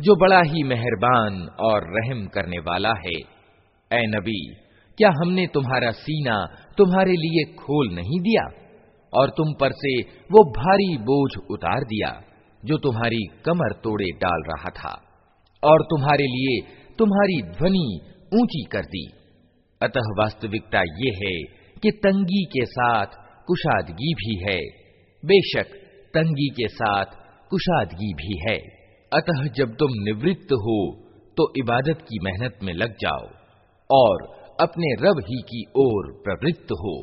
जो बड़ा ही मेहरबान और रहम करने वाला है। ए नबी, क्या हमने तुम्हारा सीना तुम्हारे लिए खोल नहीं दिया? और तुम पर से वो भारी बोझ उतार दिया, जो तुम्हारी कमर तोड़े डाल रहा था, और तुम्हारे लिए तुम्हारी ध्वनि ऊँची कर दी। अतः वास्तविकता ये है कि तंगी के साथ कुशादगी भी है। बेशक तंगी के साथ कुशादगी भी है। अतः जब तुम निवृत्त हो तो इबादत की मेहनत में लग जाओ और अपने रब ही की ओर प्रवृत्त हो।